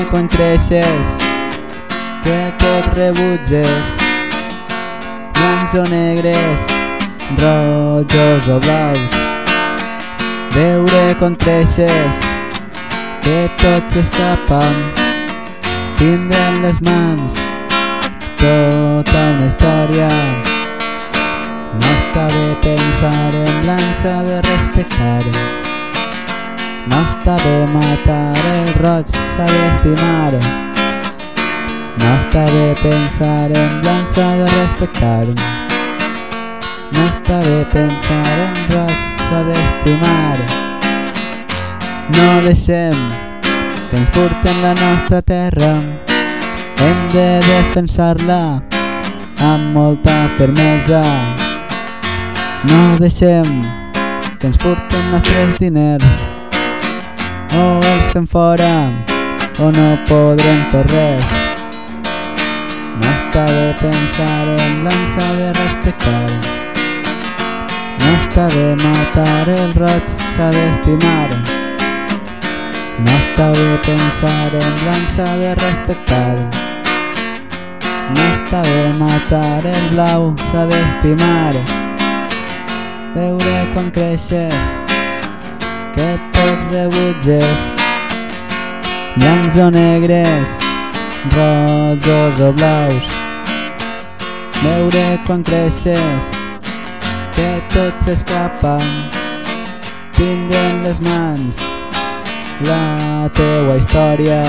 Veure quan creixes que tot rebutges. Blancs o negres, rojos o blaus. Veure quan creixes que tot s'escapa tindre en les mans tota una història. No està bé pensar en blancs, s'ha de respectar. No està bé matar roig, s'ha d'estimar. No està bé pensar en blancs, s'ha de respectar. No està bé pensar en roig, s'ha d'estimar. No deixem que ens furten la nostra terra. Hem de defensar-la amb molta fermesa. No deixem que ens furten els nostres diners o els fem fora o no podrem fer res. No està bé pensar en l'ansa de respectar. No està bé matar el roig, s'ha d'estimar. No està bé pensar en l'ansa de respectar. No està bé matar el blau, s'ha d'estimar. Veure quan creixes que tots rebutges. Blancs o negres, rojos o blaus. Veure quan creixes que tot s'escapa tindre en les mans la teua història